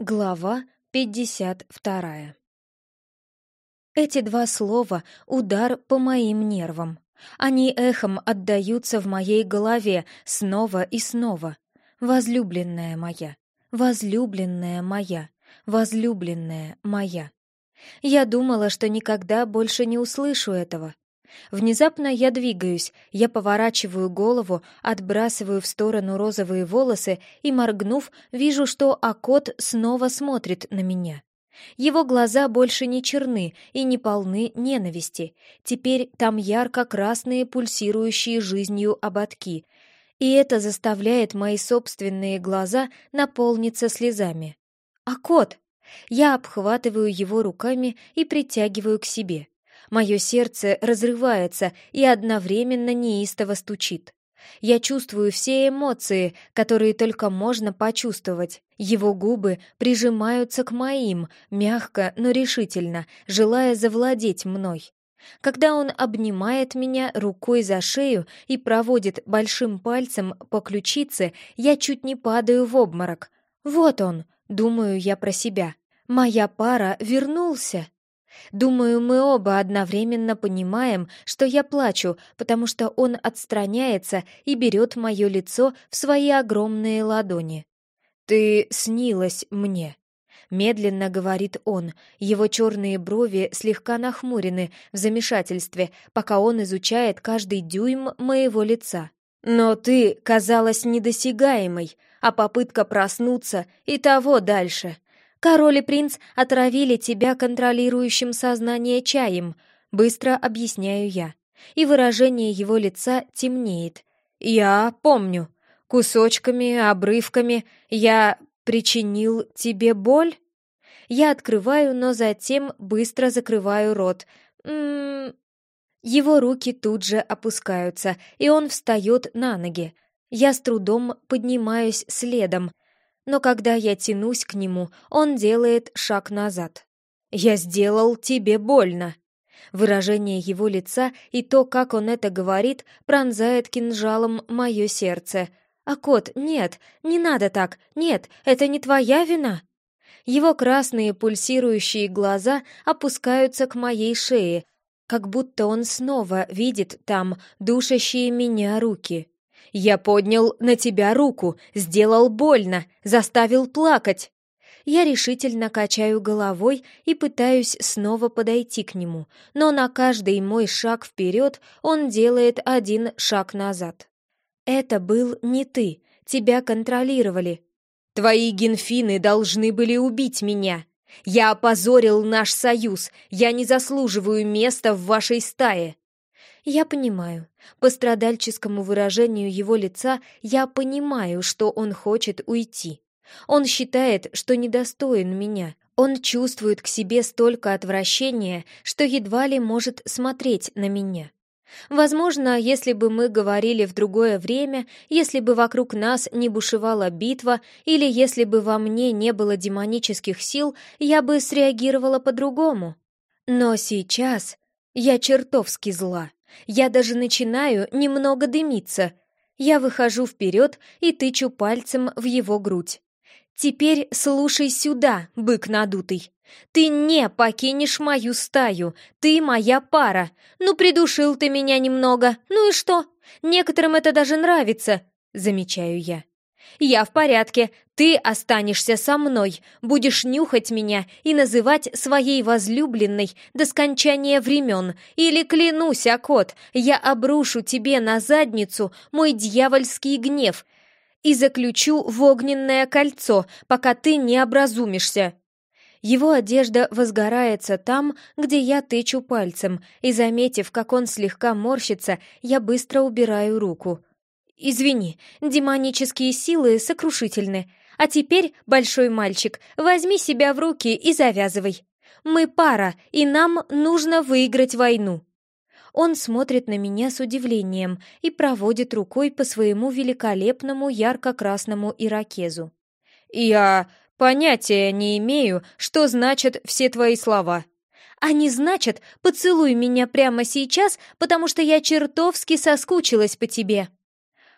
Глава 52 Эти два слова — удар по моим нервам. Они эхом отдаются в моей голове снова и снова. Возлюбленная моя, возлюбленная моя, возлюбленная моя. Я думала, что никогда больше не услышу этого. Внезапно я двигаюсь, я поворачиваю голову, отбрасываю в сторону розовые волосы и, моргнув, вижу, что Акот снова смотрит на меня. Его глаза больше не черны и не полны ненависти. Теперь там ярко-красные пульсирующие жизнью ободки, и это заставляет мои собственные глаза наполниться слезами. «Акот!» Я обхватываю его руками и притягиваю к себе. Мое сердце разрывается и одновременно неистово стучит. Я чувствую все эмоции, которые только можно почувствовать. Его губы прижимаются к моим, мягко, но решительно, желая завладеть мной. Когда он обнимает меня рукой за шею и проводит большим пальцем по ключице, я чуть не падаю в обморок. Вот он, думаю я про себя. Моя пара вернулся. Думаю, мы оба одновременно понимаем, что я плачу, потому что он отстраняется и берет мое лицо в свои огромные ладони. «Ты снилась мне», — медленно говорит он. Его черные брови слегка нахмурены в замешательстве, пока он изучает каждый дюйм моего лица. «Но ты казалась недосягаемой, а попытка проснуться и того дальше. Король и принц отравили тебя контролирующим сознание чаем, быстро объясняю я. И выражение его лица темнеет. Я помню. Кусочками, обрывками я причинил тебе боль? Я открываю, но затем быстро закрываю рот. М -м -м. Его руки тут же опускаются, и он встает на ноги. Я с трудом поднимаюсь следом, но когда я тянусь к нему, он делает шаг назад. «Я сделал тебе больно!» Выражение его лица и то, как он это говорит, пронзает кинжалом мое сердце. «А кот, нет, не надо так, нет, это не твоя вина!» Его красные пульсирующие глаза опускаются к моей шее, как будто он снова видит там душащие меня руки. Я поднял на тебя руку, сделал больно, заставил плакать. Я решительно качаю головой и пытаюсь снова подойти к нему, но на каждый мой шаг вперед он делает один шаг назад. «Это был не ты, тебя контролировали. Твои генфины должны были убить меня. Я опозорил наш союз, я не заслуживаю места в вашей стае». Я понимаю. По страдальческому выражению его лица я понимаю, что он хочет уйти. Он считает, что недостоин меня. Он чувствует к себе столько отвращения, что едва ли может смотреть на меня. Возможно, если бы мы говорили в другое время, если бы вокруг нас не бушевала битва, или если бы во мне не было демонических сил, я бы среагировала по-другому. Но сейчас я чертовски зла. Я даже начинаю немного дымиться. Я выхожу вперед и тычу пальцем в его грудь. «Теперь слушай сюда, бык надутый. Ты не покинешь мою стаю, ты моя пара. Ну, придушил ты меня немного, ну и что? Некоторым это даже нравится», — замечаю я. «Я в порядке. Ты останешься со мной, будешь нюхать меня и называть своей возлюбленной до скончания времен. Или, клянусь, Акот, я обрушу тебе на задницу мой дьявольский гнев и заключу в огненное кольцо, пока ты не образумишься». Его одежда возгорается там, где я тычу пальцем, и, заметив, как он слегка морщится, я быстро убираю руку. «Извини, демонические силы сокрушительны. А теперь, большой мальчик, возьми себя в руки и завязывай. Мы пара, и нам нужно выиграть войну». Он смотрит на меня с удивлением и проводит рукой по своему великолепному ярко-красному иракезу. «Я понятия не имею, что значат все твои слова», они значат «поцелуй меня прямо сейчас, потому что я чертовски соскучилась по тебе».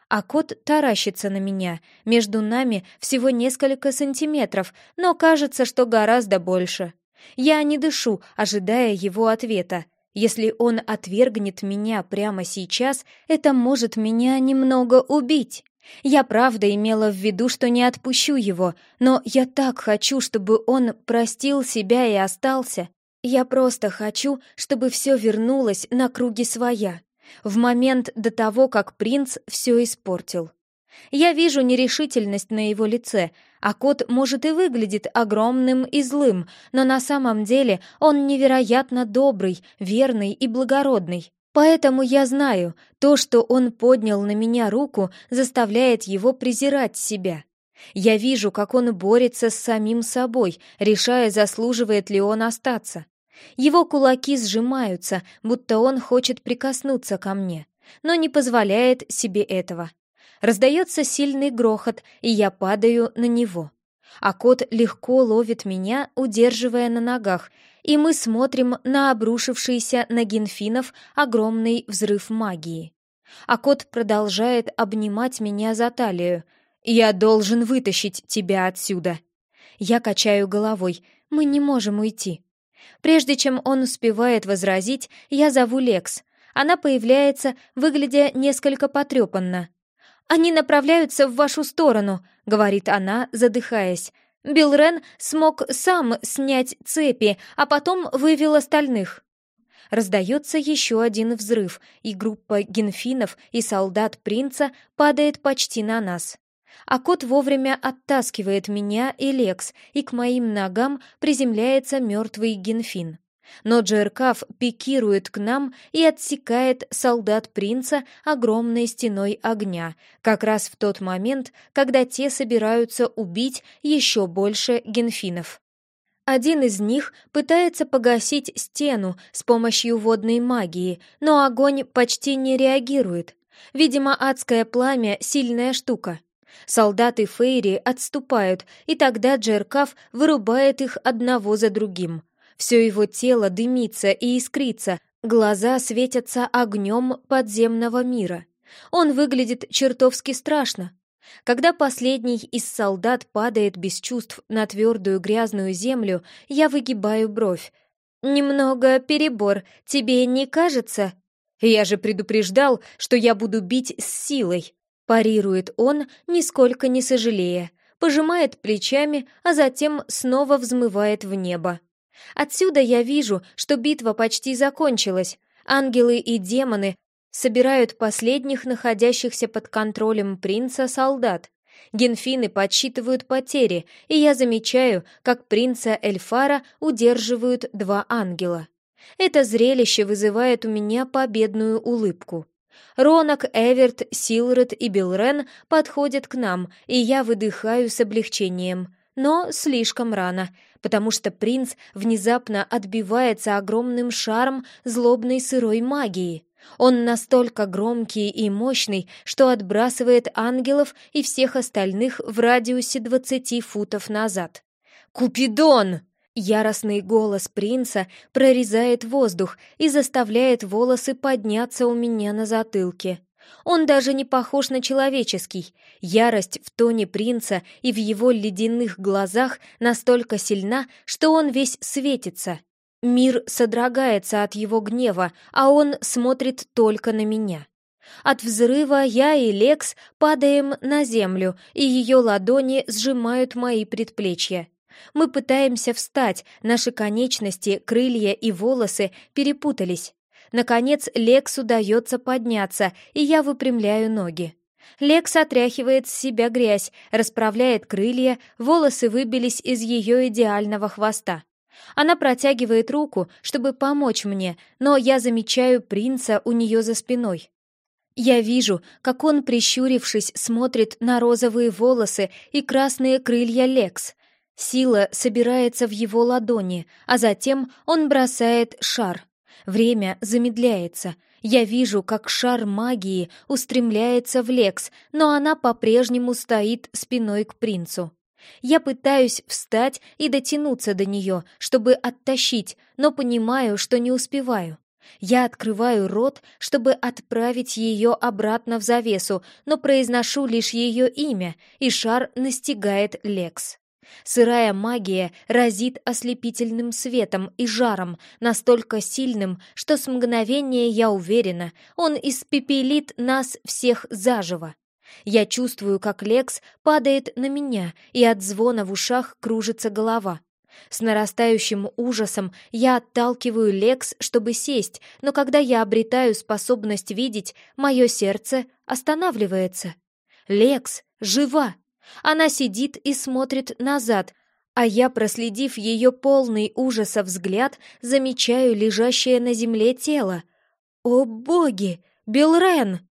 А кот таращится на меня. Между нами всего несколько сантиметров, но кажется, что гораздо больше. Я не дышу, ожидая его ответа. Если он отвергнет меня прямо сейчас, это может меня немного убить. Я правда имела в виду, что не отпущу его, но я так хочу, чтобы он простил себя и остался. Я просто хочу, чтобы все вернулось на круги своя в момент до того, как принц все испортил. Я вижу нерешительность на его лице, а кот, может, и выглядит огромным и злым, но на самом деле он невероятно добрый, верный и благородный. Поэтому я знаю, то, что он поднял на меня руку, заставляет его презирать себя. Я вижу, как он борется с самим собой, решая, заслуживает ли он остаться. Его кулаки сжимаются, будто он хочет прикоснуться ко мне, но не позволяет себе этого. Раздается сильный грохот, и я падаю на него. А кот легко ловит меня, удерживая на ногах, и мы смотрим на обрушившийся на генфинов огромный взрыв магии. А кот продолжает обнимать меня за талию. «Я должен вытащить тебя отсюда!» Я качаю головой. «Мы не можем уйти. Прежде чем он успевает возразить, я зову Лекс. Она появляется, выглядя несколько потрепанно. «Они направляются в вашу сторону», — говорит она, задыхаясь. Билрен смог сам снять цепи, а потом вывел остальных. Раздается еще один взрыв, и группа генфинов и солдат принца падает почти на нас а кот вовремя оттаскивает меня и Лекс, и к моим ногам приземляется мертвый генфин. Но Джеркаф пикирует к нам и отсекает солдат принца огромной стеной огня, как раз в тот момент, когда те собираются убить еще больше генфинов. Один из них пытается погасить стену с помощью водной магии, но огонь почти не реагирует. Видимо, адское пламя — сильная штука. Солдаты Фейри отступают, и тогда Джеркаф вырубает их одного за другим. Все его тело дымится и искрится, глаза светятся огнем подземного мира. Он выглядит чертовски страшно. Когда последний из солдат падает без чувств на твердую грязную землю, я выгибаю бровь. «Немного перебор, тебе не кажется?» «Я же предупреждал, что я буду бить с силой», Парирует он, нисколько не сожалея, пожимает плечами, а затем снова взмывает в небо. Отсюда я вижу, что битва почти закончилась. Ангелы и демоны собирают последних находящихся под контролем принца солдат. Генфины подсчитывают потери, и я замечаю, как принца Эльфара удерживают два ангела. Это зрелище вызывает у меня победную улыбку. Ронок, Эверт, Силред и Билрен подходят к нам, и я выдыхаю с облегчением. Но слишком рано, потому что принц внезапно отбивается огромным шаром злобной сырой магии. Он настолько громкий и мощный, что отбрасывает ангелов и всех остальных в радиусе двадцати футов назад. «Купидон!» Яростный голос принца прорезает воздух и заставляет волосы подняться у меня на затылке. Он даже не похож на человеческий. Ярость в тоне принца и в его ледяных глазах настолько сильна, что он весь светится. Мир содрогается от его гнева, а он смотрит только на меня. От взрыва я и Лекс падаем на землю, и ее ладони сжимают мои предплечья. Мы пытаемся встать, наши конечности, крылья и волосы перепутались. Наконец Лекс удается подняться, и я выпрямляю ноги. Лекс отряхивает с себя грязь, расправляет крылья, волосы выбились из ее идеального хвоста. Она протягивает руку, чтобы помочь мне, но я замечаю принца у нее за спиной. Я вижу, как он, прищурившись, смотрит на розовые волосы и красные крылья Лекс, Сила собирается в его ладони, а затем он бросает шар. Время замедляется. Я вижу, как шар магии устремляется в Лекс, но она по-прежнему стоит спиной к принцу. Я пытаюсь встать и дотянуться до нее, чтобы оттащить, но понимаю, что не успеваю. Я открываю рот, чтобы отправить ее обратно в завесу, но произношу лишь ее имя, и шар настигает Лекс. Сырая магия разит ослепительным светом и жаром, настолько сильным, что с мгновения я уверена, он испепелит нас всех заживо. Я чувствую, как Лекс падает на меня, и от звона в ушах кружится голова. С нарастающим ужасом я отталкиваю Лекс, чтобы сесть, но когда я обретаю способность видеть, мое сердце останавливается. Лекс жива! Она сидит и смотрит назад, а я, проследив ее полный ужаса взгляд, замечаю лежащее на земле тело. «О боги! Белрен!»